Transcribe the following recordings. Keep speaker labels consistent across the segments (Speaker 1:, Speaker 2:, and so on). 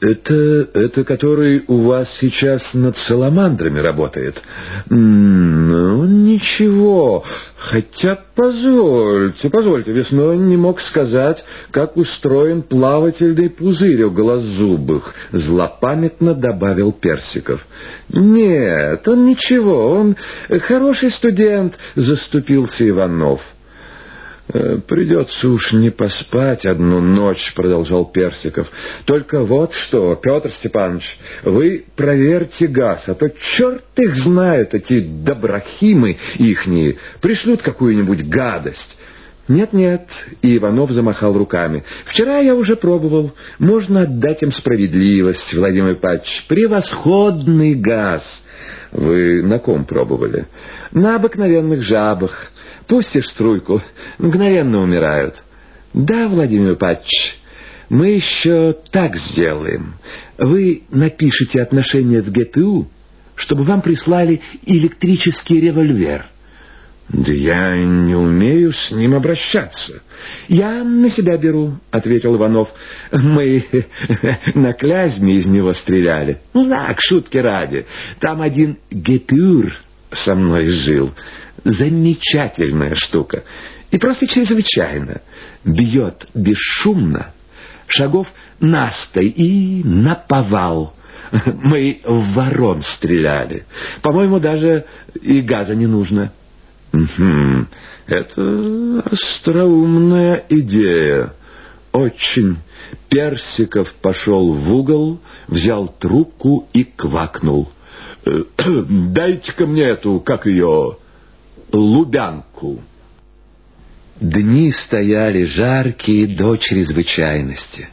Speaker 1: Это, это который у вас сейчас над саламандрами работает? Ну, ничего. Хотя, позвольте, позвольте, весной не мог сказать, как устроен плавательный пузырь у голозубых, злопамятно добавил Персиков. Нет, он ничего, он хороший студент, заступился Иванов. «Э, «Придется уж не поспать одну ночь», — продолжал Персиков. «Только вот что, Петр Степанович, вы проверьте газ, а то черт их знает, эти доброхимы ихние, пришлют какую-нибудь гадость». «Нет-нет», — и Иванов замахал руками. «Вчера я уже пробовал. Можно отдать им справедливость, Владимир Павлович. Превосходный газ!» «Вы на ком пробовали?» «На обыкновенных жабах. Пустишь струйку, мгновенно умирают. Да, Владимир Павлович, мы еще так сделаем. Вы напишите отношение в ГПУ, чтобы вам прислали электрический револьвер. «Да я не умею с ним обращаться». «Я на себя беру», — ответил Иванов. «Мы на Клязьме из него стреляли. Ну, так, шутки ради. Там один гепюр со мной жил. Замечательная штука. И просто чрезвычайно. Бьет бесшумно, шагов настой и наповал. Мы в ворон стреляли. По-моему, даже и газа не нужно. Угу. Это остроумная идея. Очень. Персиков пошел в угол, взял трубку и квакнул. «Дайте-ка мне эту, как ее, Лубянку». Дни стояли жаркие до чрезвычайности.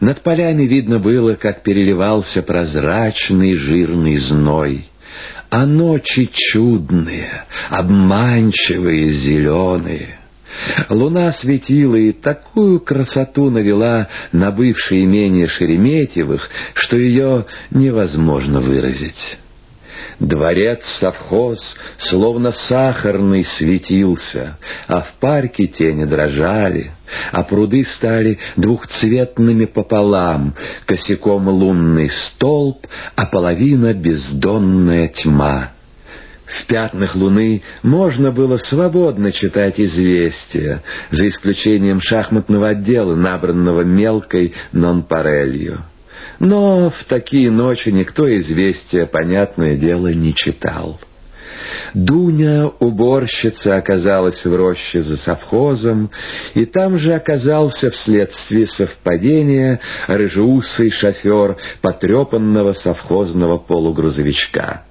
Speaker 1: Над полями видно было, как переливался прозрачный жирный зной, а ночи чудные, обманчивые, зеленые. Луна светила и такую красоту навела на бывшее имение Шереметьевых, что ее невозможно выразить. Дворец совхоз, словно сахарный, светился, а в парке тени дрожали, а пруды стали двухцветными пополам, косяком лунный столб, а половина — бездонная тьма. В пятнах луны можно было свободно читать известия, за исключением шахматного отдела, набранного мелкой нонпарелью. Но в такие ночи никто известия, понятное дело, не читал. Дуня, уборщица, оказалась в роще за совхозом, и там же оказался вследствие совпадения рыжеусый шофер потрепанного совхозного полугрузовичка.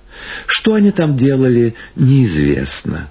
Speaker 1: Что они там делали, неизвестно.